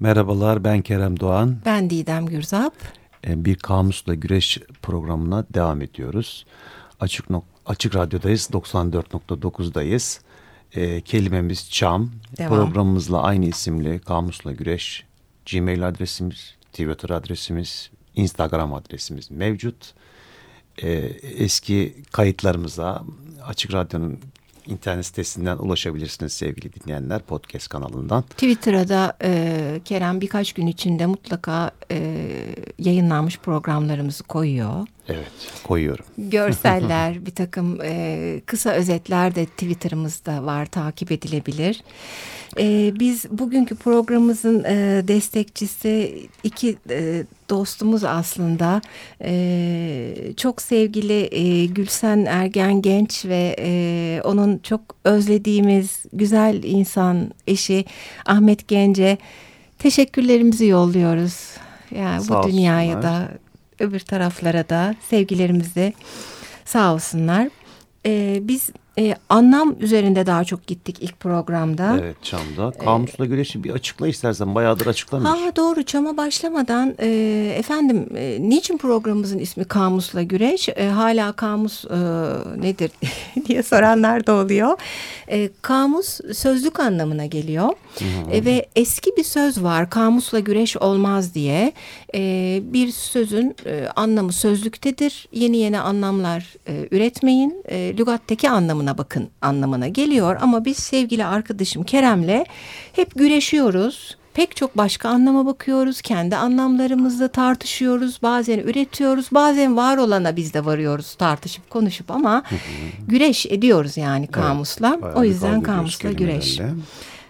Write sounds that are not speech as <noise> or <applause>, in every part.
Merhabalar ben Kerem Doğan. Ben Didem Gürzap. Ee, bir Kamusla Güreş programına devam ediyoruz. Açık, Açık Radyo'dayız, 94.9'dayız. Ee, kelimemiz Çam. Devam. Programımızla aynı isimli Kamusla Güreş. Gmail adresimiz, Twitter adresimiz, Instagram adresimiz mevcut. Ee, eski kayıtlarımıza Açık Radyo'nun internet sitesinden ulaşabilirsiniz sevgili dinleyenler podcast kanalından. Twitter'a da e, Kerem birkaç gün içinde mutlaka e, yayınlanmış programlarımızı koyuyor. Evet koyuyorum. <laughs> Görseller bir takım e, kısa özetler de Twitter'ımızda var takip edilebilir. E, biz bugünkü programımızın e, destekçisi iki e, dostumuz aslında e, çok sevgili e, Gülsen Ergen Genç ve e, onun çok özlediğimiz güzel insan eşi Ahmet Gence teşekkürlerimizi yolluyoruz. Yani Sağ bu dünyaya da öbür taraflara da sevgilerimizi sağ olsunlar. Ee, biz e, anlam üzerinde daha çok gittik ilk programda. Evet Çam'da. Kamusla ee, güreşi bir açıkla istersen bayağıdır açıklamış. Ha doğru Çam'a başlamadan e, efendim e, niçin programımızın ismi Kamusla Güreş? E, hala kamus e, nedir <laughs> diye soranlar da oluyor. E, kamus sözlük anlamına geliyor. E, ve eski bir söz var kamusla güreş olmaz diye. E, bir sözün e, anlamı sözlüktedir. Yeni yeni anlamlar e, üretmeyin. E, lügatteki anlamına bakın anlamına geliyor. Ama biz sevgili arkadaşım Kerem'le hep güreşiyoruz pek çok başka anlama bakıyoruz. Kendi anlamlarımızla tartışıyoruz. Bazen üretiyoruz. Bazen var olana biz de varıyoruz tartışıp konuşup ama güreş ediyoruz yani kamusla. Evet, o yüzden kamusla güreş.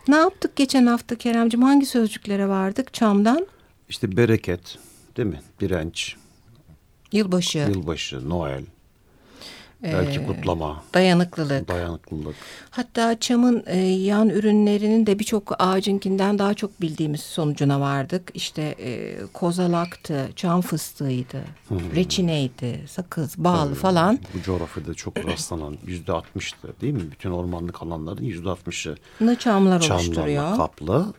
Ne yaptık geçen hafta Keremcim? Hangi sözcüklere vardık Çam'dan? İşte bereket değil mi? Direnç. Yılbaşı. Yılbaşı, Noel. Belki ee, kutlama. Dayanıklılık. Dayanıklılık. Hatta çamın e, yan ürünlerinin de birçok ağacınkinden daha çok bildiğimiz sonucuna vardık. İşte e, kozalaktı, çam fıstığıydı, hmm. reçineydi, sakız, bal Tabii, falan. Bu coğrafyada çok <clears throat> rastlanan yüzde altmıştı değil mi? Bütün ormanlık alanların yüzde altmışı çamlar oluşturuyor. kaplı.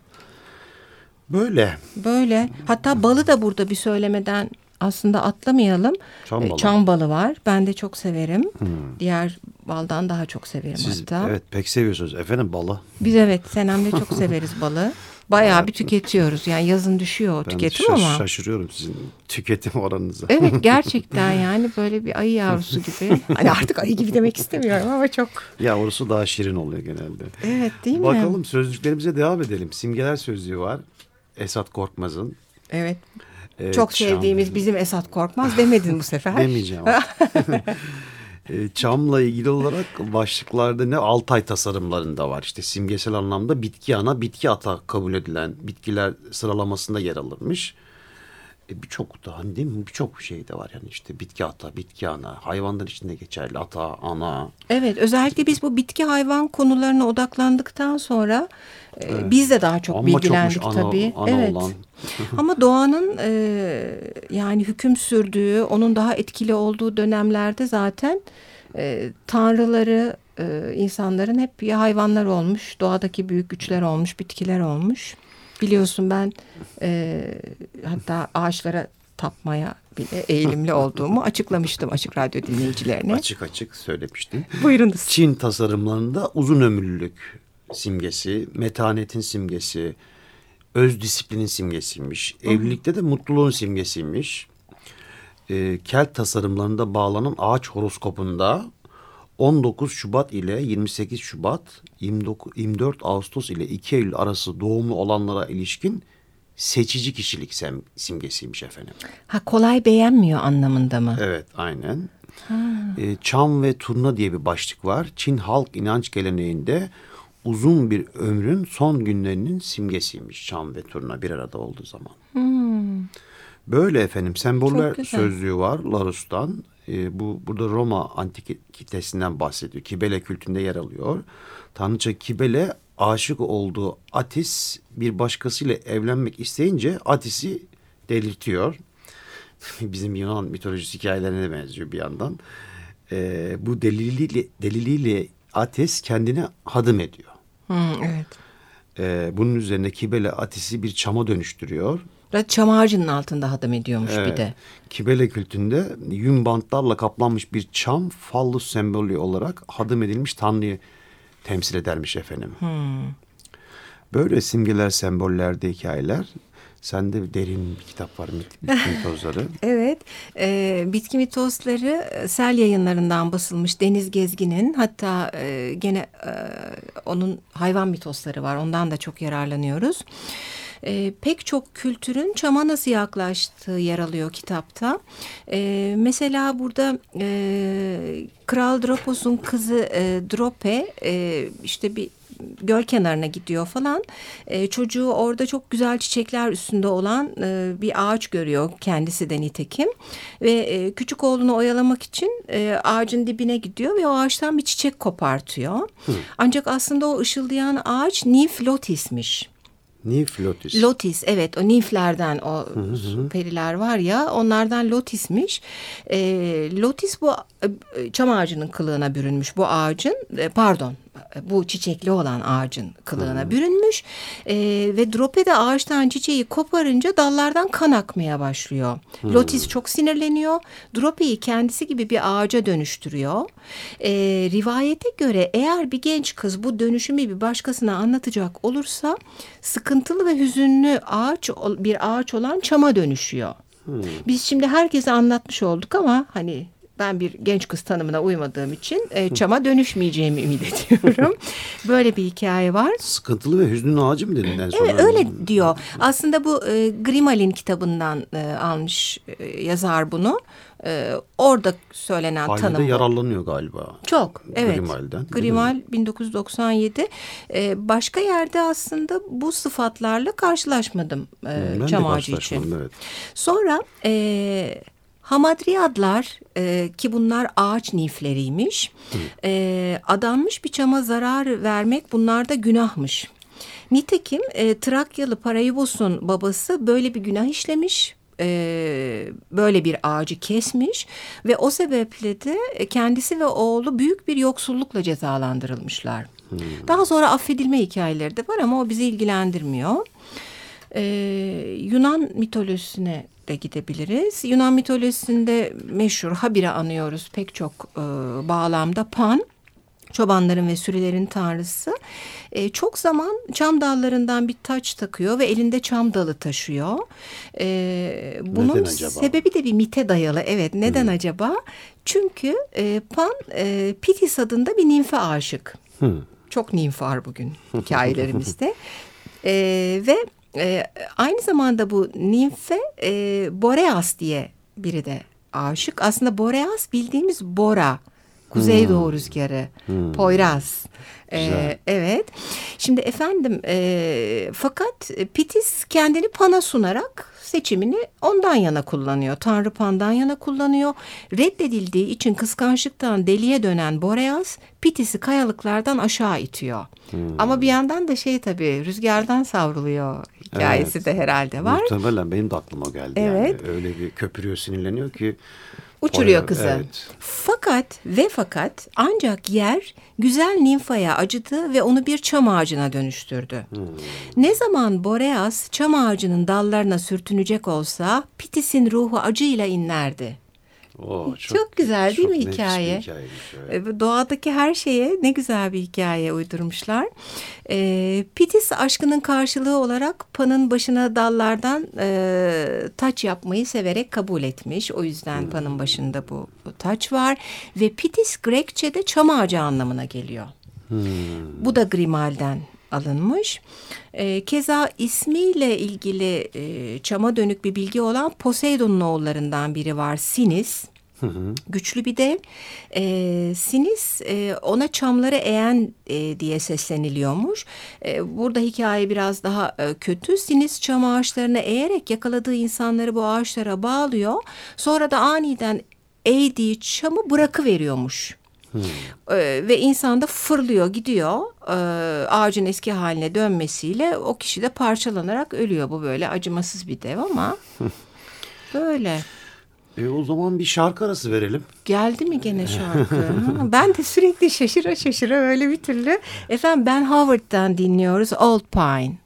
Böyle. Böyle. Hatta balı da burada bir söylemeden aslında atlamayalım. Çam ee, balı. Çam balı var. Ben de çok severim. Hmm. Diğer baldan daha çok severim Siz, hatta. Evet pek seviyorsunuz. Efendim balı. Biz evet Senem'le çok <laughs> severiz balı. Bayağı bir tüketiyoruz. Yani yazın düşüyor ben tüketim şaş ama. şaşırıyorum sizin tüketim oranınıza. Evet <laughs> gerçekten yani böyle bir ayı yavrusu gibi. Hani artık ayı gibi demek istemiyorum ama çok. Yavrusu daha şirin oluyor genelde. Evet değil mi? Bakalım sözlüklerimize devam edelim. Simgeler sözlüğü var. Esat Korkmaz'ın. Evet. Evet, Çok sevdiğimiz bizim Esat Korkmaz demedin bu sefer. <laughs> Demeyeceğim. <laughs> <laughs> E, Çam'la ilgili olarak başlıklarda ne Altay tasarımlarında var. İşte simgesel anlamda bitki ana, bitki ata kabul edilen bitkiler sıralamasında yer alırmış. E, birçok da hani değil mi? Birçok şey de var yani işte bitki ata, bitki ana, hayvanlar içinde geçerli ata, ana. Evet özellikle biz bu bitki hayvan konularına odaklandıktan sonra e, evet. biz de daha çok Ama bilgilendik ana, tabii. Ana evet. Olan. <laughs> Ama doğanın e, yani hüküm sürdüğü, onun daha etkili olduğu dönemlerde zaten e, tanrıları e, insanların hep ya hayvanlar olmuş, doğadaki büyük güçler olmuş, bitkiler olmuş. Biliyorsun ben e, hatta ağaçlara tapmaya bile eğilimli olduğumu açıklamıştım açık radyo dinleyicilerine. Açık açık söylemiştim. Buyurunuz. Çin tasarımlarında uzun ömürlülük simgesi, metanetin simgesi, öz disiplinin simgesiymiş. Hı. Evlilikte de mutluluğun simgesiymiş. E, kelt tasarımlarında bağlanan ağaç horoskopunda 19 Şubat ile 28 Şubat, 29, 24 Ağustos ile 2 Eylül arası doğumlu olanlara ilişkin seçici kişilik sem, simgesiymiş efendim. Ha kolay beğenmiyor anlamında mı? Evet aynen. E, çam ve turna diye bir başlık var. Çin halk inanç geleneğinde uzun bir ömrün son günlerinin simgesiymiş çam ve turna bir arada olduğu zaman. Hmm. Böyle efendim semboller sözlüğü var Larus'tan. Ee, bu burada Roma antikitesinden bahsediyor. Kibele kültünde yer alıyor. Tanrıça Kibele aşık olduğu Atis bir başkasıyla evlenmek isteyince Atis'i delirtiyor. <laughs> Bizim Yunan mitolojisi hikayelerine benziyor bir yandan. Ee, bu deliliyle, deliliyle Atis kendine hadım ediyor. Hmm, evet. e, bunun üzerine Kibele Atis'i bir çama dönüştürüyor. Çam ağacının altında hadım ediyormuş Evet. bir de. Kibele kültünde yün bantlarla kaplanmış bir çam fallus sembolü olarak hadım edilmiş tanrıyı temsil edermiş efendim. Böyle simgeler, sembollerde hikayeler. Sende derin bir kitap var bitki mitozları. <laughs> Evet, e, bitki mitosları e, sel yayınlarından basılmış Deniz Gezgin'in hatta e, gene e, onun hayvan mitosları var ondan da çok yararlanıyoruz. E, pek çok kültürün çama nasıl yaklaştığı yer alıyor kitapta. E, mesela burada e, Kral Dropos'un kızı e, Drope e, işte bir göl kenarına gidiyor falan. E, çocuğu orada çok güzel çiçekler üstünde olan e, bir ağaç görüyor kendisi de nitekim. Ve e, küçük oğlunu oyalamak için e, ağacın dibine gidiyor ve o ağaçtan bir çiçek kopartıyor. Ancak aslında o ışıldayan ağaç Nymph lotis'miş. Nif lotus. Lotis evet o niflerden o periler var ya onlardan lotismiş. E, lotis bu çam ağacının kılığına bürünmüş bu ağacın e, pardon e, bu çiçekli olan ağacın kılığına bürünmüş E, ve drope de ağaçtan çiçeği koparınca dallardan kan akmaya başlıyor. Lotis çok sinirleniyor. Drope'yi kendisi gibi bir ağaca dönüştürüyor. E, rivayete göre eğer bir genç kız bu dönüşümü bir başkasına anlatacak olursa sıkıntılı ve hüzünlü ağaç bir ağaç olan çama dönüşüyor. Biz şimdi herkese anlatmış olduk ama hani ben bir genç kız tanımına uymadığım için e, çama dönüşmeyeceğimi ümit ediyorum. <laughs> Böyle bir hikaye var. Sıkıntılı ve hüznün ağacı mı dedin en sonra? Evet öyle diyor. Aslında bu e, Grimal'in kitabından e, almış e, yazar bunu. E, orada söylenen Halde tanım. yararlanıyor galiba. Çok evet. Grimal'den? Grimal 1997. Ee, başka yerde aslında bu sıfatlarla karşılaşmadım e, Ben de çam ağacı için. Evet. Sonra e, hamadriyadlar e, ki bunlar ağaç nifleriymiş. E, adanmış bir çama zarar vermek bunlarda günahmış. Nitekim e, Trakyalı Parayibos'un babası böyle bir günah işlemiş e, böyle bir ağacı kesmiş ve o sebeple de kendisi ve oğlu büyük bir yoksullukla cezalandırılmışlar. Daha sonra affedilme hikayeleri de var ama o bizi ilgilendirmiyor. Ee, Yunan mitolojisine de gidebiliriz. Yunan mitolojisinde meşhur Habire anıyoruz pek çok e, bağlamda Pan çobanların ve sürülerin tanrısı e, çok zaman çam dallarından bir taç takıyor ve elinde çam dalı taşıyor. E, bunun Neden acaba? sebebi de bir mite dayalı. Evet neden acaba? Çünkü e, Pan e, Pitis adında bir nimfe aşık. Çok nimf var bugün hikayelerimizde. e, ve e, aynı zamanda bu nimfe e, Boreas diye biri de aşık. Aslında Boreas bildiğimiz Bora. Kuzeydoğu rüzgarı. Poyraz. E, Güzel. evet. Şimdi efendim e, fakat Pitis kendini Pan'a sunarak seçimini ondan yana kullanıyor. Tanrı Pan'dan yana kullanıyor. Reddedildiği için kıskançlıktan deliye dönen Boreas Pitis'i kayalıklardan aşağı itiyor. Ama bir yandan da şey tabii rüzgardan savruluyor hikayesi Evet. de herhalde var. Muhtemelen benim de aklıma geldi. Evet. Yani öyle bir köpürüyor sinirleniyor ki. Uçuruyor Oraya- kızı. Evet. Fakat ve fakat ancak yer güzel nimfaya acıdı ve onu bir çam ağacına dönüştürdü. Ne zaman Boreas çam ağacının dallarına sürtünecek olsa Pitis'in ruhu acıyla inlerdi. Oo, Çok güzel değil mi nefis bir hikaye? evet. E, Doğadaki her şeye ne güzel bir hikaye uydurmuşlar. E, Pitis aşkının karşılığı olarak Pan'ın başına dallardan e, taç yapmayı severek kabul etmiş. O yüzden Pan'ın başında bu, bu taç var. Ve Pitis Grekçe'de çam ağacı anlamına geliyor. Bu da Grimal'den alınmış. E, keza ismiyle ilgili e, çama dönük bir bilgi olan Poseidon'un oğullarından biri var Sinis. Güçlü bir dev. E, Sinis e, ona çamları eğen e, diye sesleniliyormuş. E, burada hikaye biraz daha e, kötü. Sinis çam ağaçlarını eğerek yakaladığı insanları bu ağaçlara bağlıyor. Sonra da aniden eğdiği çamı bırakıveriyormuş. Ee, ve insan da fırlıyor gidiyor Ee, ağacın eski haline dönmesiyle o kişi de parçalanarak ölüyor bu böyle acımasız bir dev ama <laughs> böyle E, o zaman bir şarkı arası verelim. Geldi mi gene şarkı? ben de sürekli şaşıra şaşıra öyle bir türlü. Efendim Ben Howard'dan dinliyoruz Old Pine.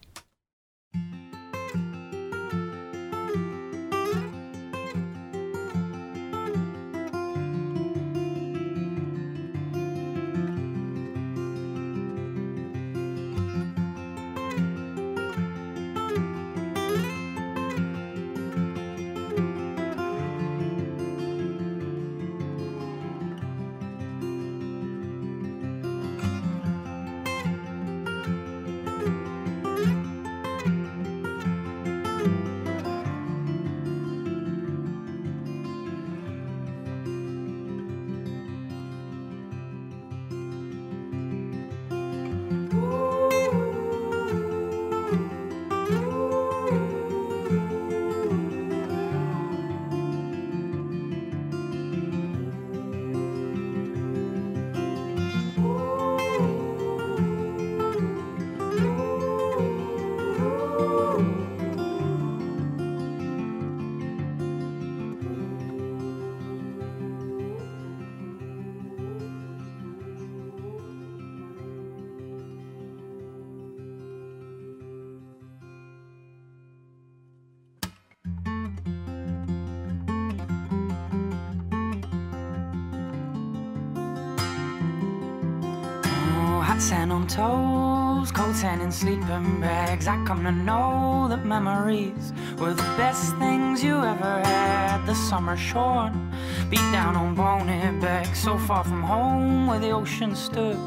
Sand on toes, cold sand in sleeping bags. I come to know that memories were the best things you ever had. The summer shorn, beat down on bony back, so far from home where the ocean stood,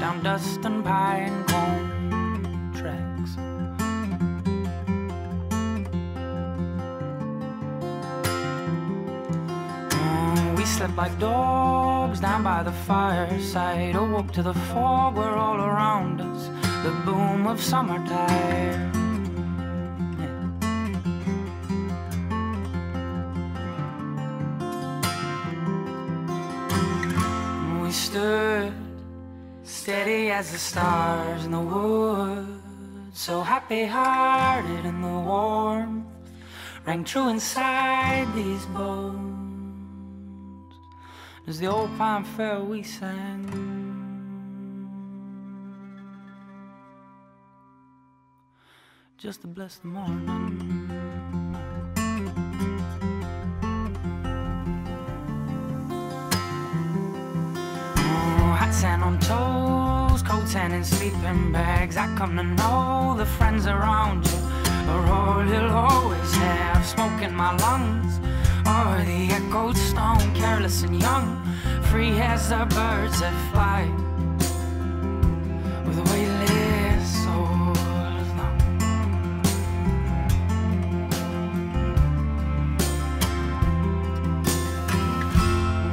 down dust and pine cone tracks. Oh, we slept like dogs down by the fireside. Awoke to the fog were all around us, the boom of summertime. We stood steady as the stars in the woods, so happy hearted in the warmth rang true inside these bones. As the old pine fell, we sang. Just to bless the morning. Hot sand on toes, cold sand in sleeping bags. I come to know the friends around you are all you'll always have. Smoke in my lungs, or the echoed stone, careless and young, free as the birds that fly. With weightless souls.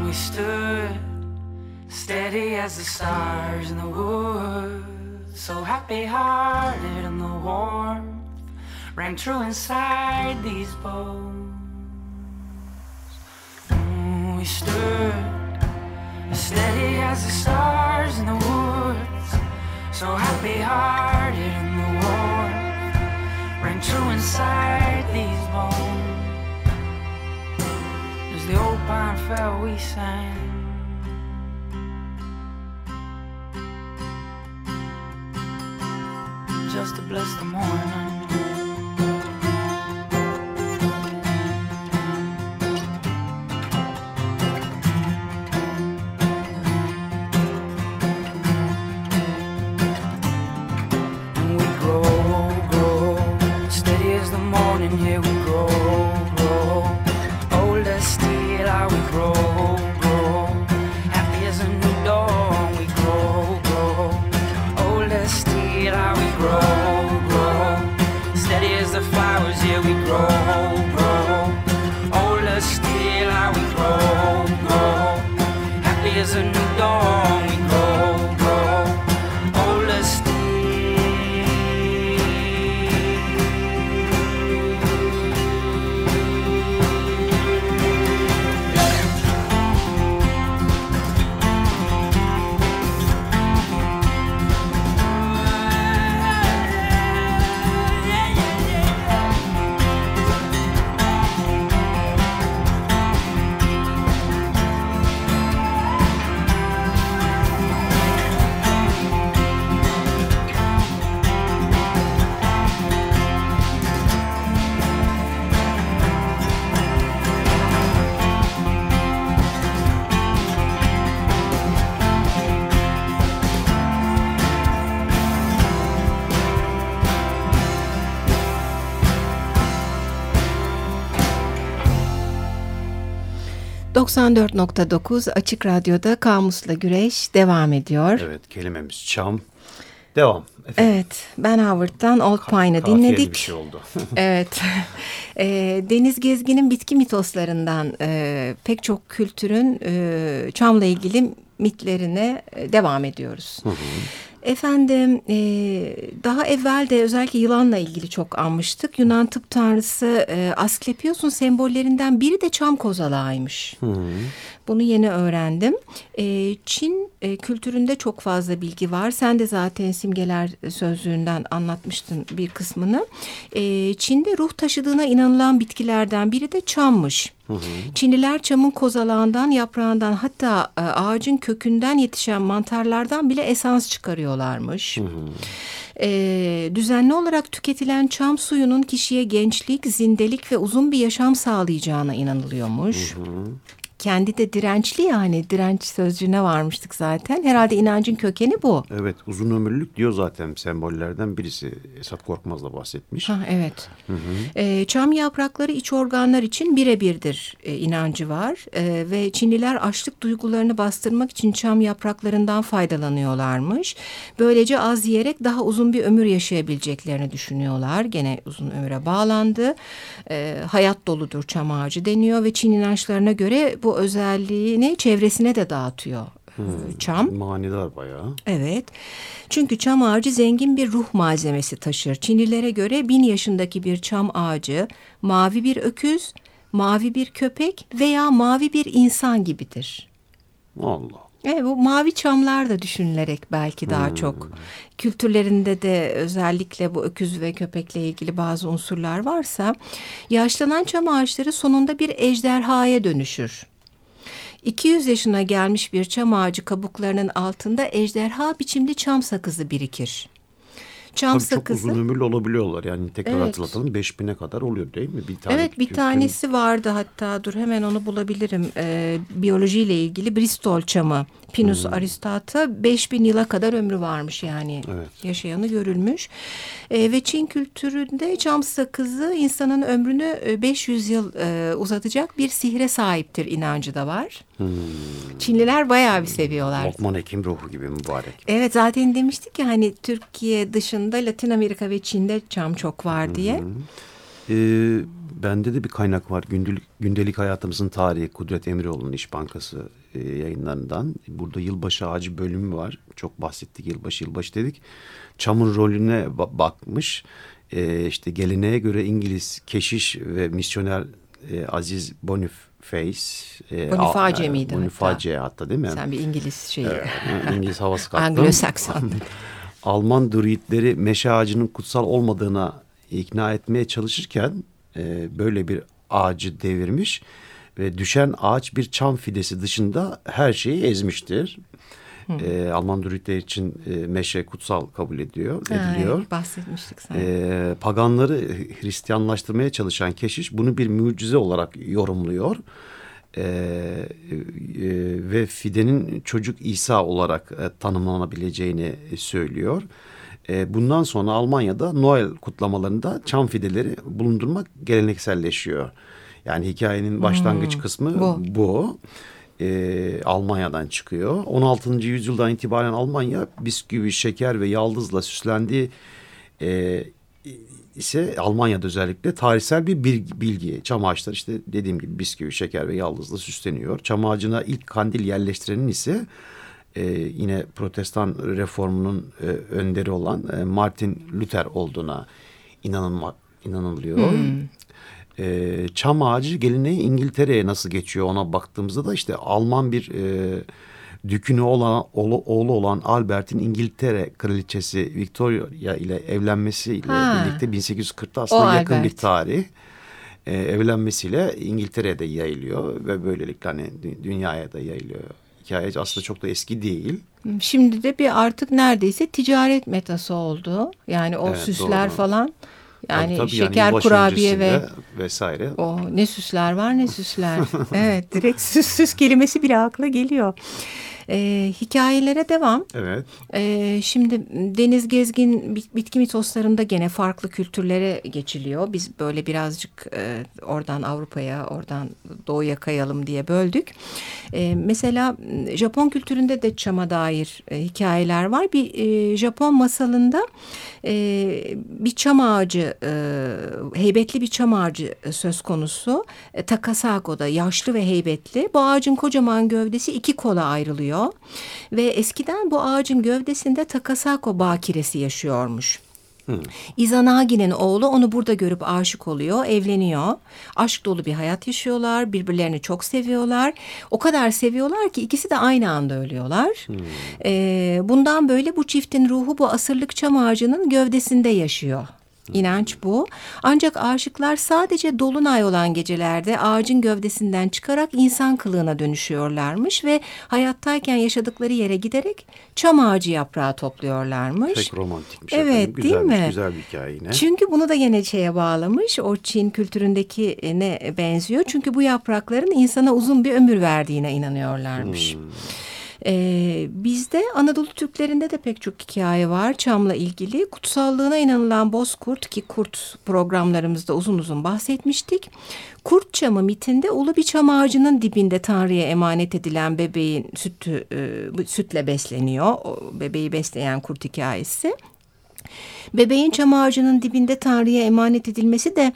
We stood steady as the stars in the woods, so happy hearted in the warmth rang true inside these bones. We stood As steady as the stars in the woods, so happy hearted in the warmth rang true inside these bones. As the old pine fell, we sang. Just to bless the morning. 94.9 Açık Radyo'da Kamus'la Güreş devam ediyor. Evet kelimemiz çam. Devam. Evet Ben Howard'dan Old Pine'ı dinledik. bir şey oldu. <laughs> evet. E, Deniz Gezgin'in bitki mitoslarından e, pek çok kültürün e, çamla ilgili mitlerine e, devam ediyoruz. Efendim e, daha evvel de özellikle yılanla ilgili çok anmıştık. Yunan tıp tanrısı e, Asklepios'un sembollerinden biri de çam kozalağıymış. Bunu yeni öğrendim. E, Çin e, kültüründe çok fazla bilgi var. Sen de zaten simgeler sözlüğünden anlatmıştın bir kısmını. E, Çin'de ruh taşıdığına inanılan bitkilerden biri de çammış. Çinliler çamın kozalağından, yaprağından hatta e, ağacın kökünden yetişen mantarlardan bile esans çıkarıyorlarmış. E, düzenli olarak tüketilen çam suyunun kişiye gençlik, zindelik ve uzun bir yaşam sağlayacağına inanılıyormuş. Kendi de dirençli yani direnç sözcüğüne varmıştık zaten. Herhalde inancın kökeni bu. Evet uzun ömürlülük diyor zaten sembollerden birisi. Esat Korkmaz da bahsetmiş. Ha, evet. Ee, çam yaprakları iç organlar için birebirdir e, inancı var. Ee, ve Çinliler açlık duygularını bastırmak için çam yapraklarından faydalanıyorlarmış. Böylece az yiyerek daha uzun bir ömür yaşayabileceklerini düşünüyorlar. Gene uzun ömüre bağlandı. Ee, hayat doludur çam ağacı deniyor ve Çin inançlarına göre bu özelliğini çevresine de dağıtıyor. e, Çam. Manidar bayağı. Evet. Çünkü çam ağacı zengin bir ruh malzemesi taşır. Çinlilere göre bin yaşındaki bir çam ağacı mavi bir öküz, mavi bir köpek veya mavi bir insan gibidir. Allah. Evet, bu mavi çamlar da düşünülerek belki daha çok kültürlerinde de özellikle bu öküz ve köpekle ilgili bazı unsurlar varsa yaşlanan çam ağaçları sonunda bir ejderhaya dönüşür. 200 yaşına gelmiş bir çam ağacı kabuklarının altında ejderha biçimli çam sakızı birikir. Çam Tabii çok sakızı uzun ömürlü olabiliyorlar. Yani tekrar Evet. hatırlatalım 5000'e kadar oluyor değil mi? Bir tane Evet bir tanesi vardı hatta dur hemen onu bulabilirim. Ee, biyolojiyle ilgili Bristol çamı Pinus aristata 5000 yıla kadar ömrü varmış yani Evet. yaşayanı görülmüş. Ee, ve Çin kültüründe çam sakızı insanın ömrünü e, 500 yıl e, uzatacak bir sihre sahiptir inancı da var. Çinliler bayağı bir seviyorlar. Lokman Hekim ruhu gibi mübarek. Evet zaten demiştik ya hani Türkiye dışında Latin Amerika ve Çin'de çam çok var diye. Ee, bende de bir kaynak var. Gündelik, gündelik hayatımızın tarihi Kudret Emiroğlu'nun İş Bankası e, yayınlarından. Burada yılbaşı ağacı bölümü var. Çok bahsettik yılbaşı yılbaşı dedik. Çamın rolüne ba- bakmış. Ee, işte geleneğe göre İngiliz keşiş ve misyoner e, Aziz Boniface. E, Boniface miydi Boniface hatta. değil mi? Sen bir İngiliz şeyi. İngiliz havası <laughs> kattım. Anglo-Sakson. <laughs> Alman druidleri meşe ağacının kutsal olmadığına ikna etmeye çalışırken e, böyle bir ağacı devirmiş ve düşen ağaç bir çam fidesi dışında her şeyi ezmiştir. E, Alman druidler için e, meşe kutsal kabul ediyor, ediliyor. Ay, bahsetmiştik sen. E, paganları Hristiyanlaştırmaya çalışan keşiş bunu bir mucize olarak yorumluyor. E, e, ve fidenin çocuk İsa olarak e, tanımlanabileceğini söylüyor. E, bundan sonra Almanya'da Noel kutlamalarında çam fideleri bulundurmak gelenekselleşiyor. Yani hikayenin başlangıç kısmı bu. bu. E, Almanya'dan çıkıyor. 16. yüzyıldan itibaren Almanya bisküvi, şeker ve yaldızla süslendiği e, ise Almanya'da özellikle tarihsel bir bil- bilgi. Çam ağaçları işte dediğim gibi bisküvi, şeker ve yaldızla süsleniyor. Çam ağacına ilk kandil yerleştirenin ise e, yine protestan reformunun e, önderi olan e, Martin Luther olduğuna inanılma, inanılıyor. E, çam ağacı geleneği İngiltere'ye nasıl geçiyor ona baktığımızda da işte Alman bir e, dükünü olan oğlu, oğlu olan Albert'in İngiltere kraliçesi Victoria ile evlenmesiyle Ha. birlikte 1840'ta aslında O yakın bir Albert. tarih. E, evlenmesiyle İngiltere'de yayılıyor ve böylelikle hani dü- dünyaya da yayılıyor. Hikaye aslında çok da eski değil. Şimdi de bir artık neredeyse ticaret metası oldu. Yani o Evet, süsler doğru. falan. Yani Tabii tabii şeker, yılbaşı kurabiye ve vesaire. o ne süsler var ne süsler. <laughs> evet direkt süs süs kelimesi bile akla geliyor. E, hikayelere devam. Evet. E, şimdi Deniz Gezgin bit- bitki mitoslarında gene farklı kültürlere geçiliyor. Biz böyle birazcık e, oradan Avrupa'ya, oradan Doğu'ya kayalım diye böldük. E, mesela Japon kültüründe de çama dair e, hikayeler var. Bir e, Japon masalında e, bir çam ağacı, e, heybetli bir çam ağacı e, söz konusu. E, Takasago'da yaşlı ve heybetli. Bu ağacın kocaman gövdesi iki kola ayrılıyor. Ve eskiden bu ağacın gövdesinde Takasago bakiresi yaşıyormuş. Izanagi'nin oğlu onu burada görüp aşık oluyor, evleniyor. Aşk dolu bir hayat yaşıyorlar, birbirlerini çok seviyorlar. O kadar seviyorlar ki ikisi de aynı anda ölüyorlar. Ee, bundan böyle bu çiftin ruhu bu asırlık çam ağacının gövdesinde yaşıyor. İnanç bu. Ancak aşıklar sadece dolunay olan gecelerde ağacın gövdesinden çıkarak insan kılığına dönüşüyorlarmış ve hayattayken yaşadıkları yere giderek çam ağacı yaprağı topluyorlarmış. Pek romantikmiş Evet, efendim. değil mi? Güzel bir hikaye yine. Çünkü bunu da gene şeye bağlamış. O Çin kültüründeki ne benziyor. Çünkü bu yaprakların insana uzun bir ömür verdiğine inanıyorlarmış. Ee, bizde Anadolu Türklerinde de pek çok hikaye var Çam'la ilgili. Kutsallığına inanılan Bozkurt ki kurt programlarımızda uzun uzun bahsetmiştik. Kurt çamı mitinde ulu bir çam ağacının dibinde Tanrı'ya emanet edilen bebeğin sütü, e, sütle besleniyor. O bebeği besleyen kurt hikayesi. Bebeğin çam ağacının dibinde Tanrı'ya emanet edilmesi de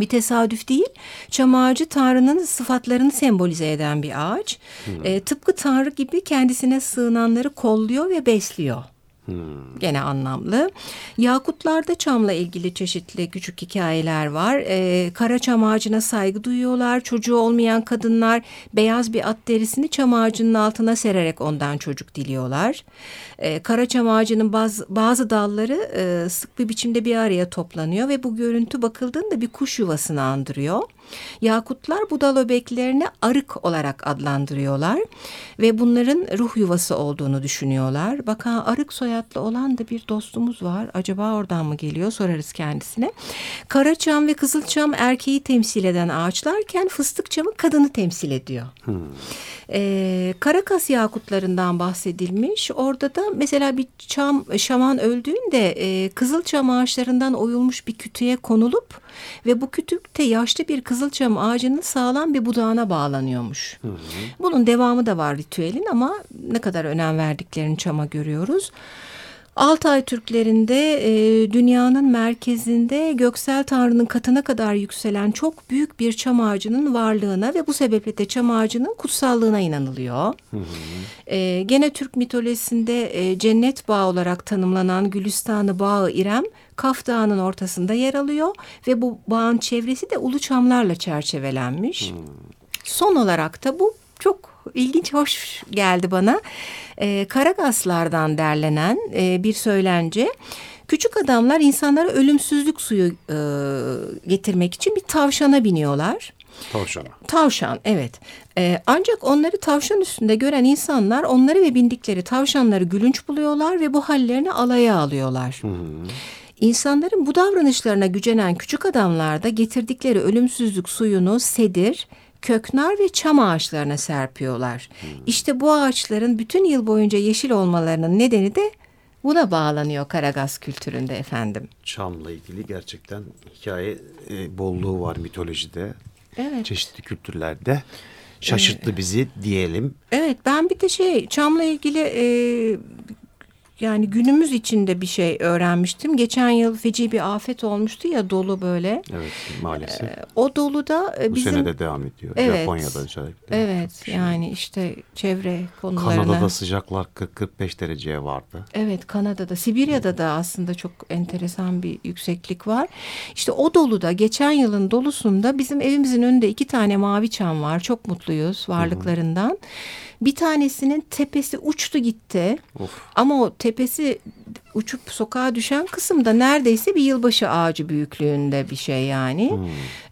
bir tesadüf değil. Çam ağacı Tanrı'nın sıfatlarını sembolize eden bir ağaç. Ee, tıpkı Tanrı gibi kendisine sığınanları kolluyor ve besliyor. Gene anlamlı. Yakutlarda çamla ilgili çeşitli küçük hikayeler var. Ee, kara çam ağacına saygı duyuyorlar. Çocuğu olmayan kadınlar beyaz bir at derisini çam ağacının altına sererek ondan çocuk diliyorlar. Ee, kara çam ağacının bazı, bazı dalları e, sık bir biçimde bir araya toplanıyor ve bu görüntü bakıldığında bir kuş yuvasını andırıyor. Yakutlar bu dal öbeklerini arık olarak adlandırıyorlar ve bunların ruh yuvası olduğunu düşünüyorlar. Bak ha arık soyadlı olan da bir dostumuz var. Acaba oradan mı geliyor sorarız kendisine. Karaçam ve kızılçam erkeği temsil eden ağaçlarken fıstık çamı kadını temsil ediyor. Ee, Karakas yakutlarından bahsedilmiş. Orada da mesela bir çam şaman öldüğünde e, kızılçam ağaçlarından oyulmuş bir kütüğe konulup ve bu kütükte yaşlı bir kızılçam ağacının sağlam bir budağına bağlanıyormuş. Bunun devamı da var ritüelin ama ne kadar önem verdiklerini çama görüyoruz. Altay Türklerinde e, dünyanın merkezinde Göksel Tanrı'nın katına kadar yükselen çok büyük bir çam ağacının varlığına ve bu sebeple de çam ağacının kutsallığına inanılıyor. E, gene Türk mitolojisinde e, cennet bağı olarak tanımlanan Gülistanı Bağı İrem Kaf Dağı'nın ortasında yer alıyor ve bu bağın çevresi de ulu çamlarla çerçevelenmiş. Son olarak da bu çok ilginç, hoş geldi bana. Ee, Karagaslardan derlenen e, bir söylence. Küçük adamlar insanlara ölümsüzlük suyu e, getirmek için bir tavşana biniyorlar. Tavşana. Tavşan evet. Ee, ancak onları tavşan üstünde gören insanlar onları ve bindikleri tavşanları gülünç buluyorlar ve bu hallerini alaya alıyorlar. İnsanların bu davranışlarına gücenen küçük adamlar da getirdikleri ölümsüzlük suyunu sedir, köknar ve çam ağaçlarına serpiyorlar. İşte bu ağaçların bütün yıl boyunca yeşil olmalarının nedeni de buna bağlanıyor Karagaz kültüründe efendim. Çam'la ilgili gerçekten hikaye e, bolluğu var mitolojide. Evet. Çeşitli kültürlerde. Şaşırttı bizi diyelim. Evet ben bir de şey çamla ilgili e, yani günümüz içinde bir şey öğrenmiştim. Geçen yıl feci bir afet olmuştu ya dolu böyle. Evet maalesef. E, o doluda e, Bu bizim sene de devam ediyor. Evet. Japonya'da özellikle. evet şey. yani işte çevre konularına. Kanada'da sıcaklar 40-45 dereceye vardı. Evet Kanada'da, Sibirya'da da aslında çok enteresan bir yükseklik var. İşte o doluda geçen yılın dolusunda bizim evimizin önünde iki tane mavi çam var. Çok mutluyuz varlıklarından. Bir tanesinin tepesi uçtu gitti. Of. Ama o tepesi uçup sokağa düşen kısımda neredeyse bir yılbaşı ağacı büyüklüğünde bir şey yani. Hmm.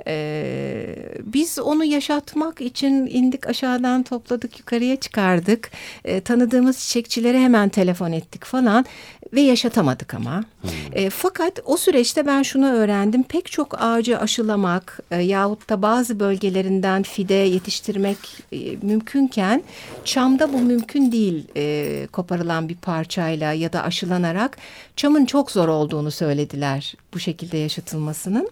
Ee, biz onu yaşatmak için indik aşağıdan topladık yukarıya çıkardık. Ee, tanıdığımız çiçekçilere hemen telefon ettik falan ve yaşatamadık ama. E, fakat o süreçte ben şunu öğrendim. Pek çok ağacı aşılamak e, yahut da bazı bölgelerinden fide yetiştirmek e, mümkünken çamda bu mümkün değil e, koparılan bir parçayla ya da aşılanarak. Çamın çok zor olduğunu söylediler bu şekilde yaşatılmasının.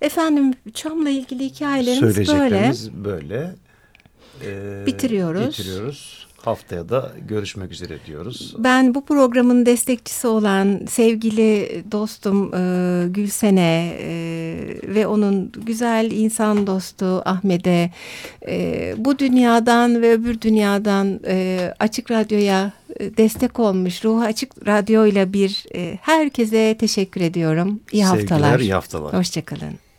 Efendim çamla ilgili hikayelerimiz böyle. Söyleyeceklerimiz böyle. Ee, Bitiriyoruz. Bitiriyoruz. Haftaya da görüşmek üzere diyoruz. Ben bu programın destekçisi olan sevgili dostum e, Gülsen'e e, ve onun güzel insan dostu Ahmet'e e, bu dünyadan ve öbür dünyadan e, Açık Radyo'ya e, destek olmuş Ruhu Açık Radyo ile bir e, herkese teşekkür ediyorum. İyi haftalar. Sevgiler, iyi haftalar. Hoşçakalın.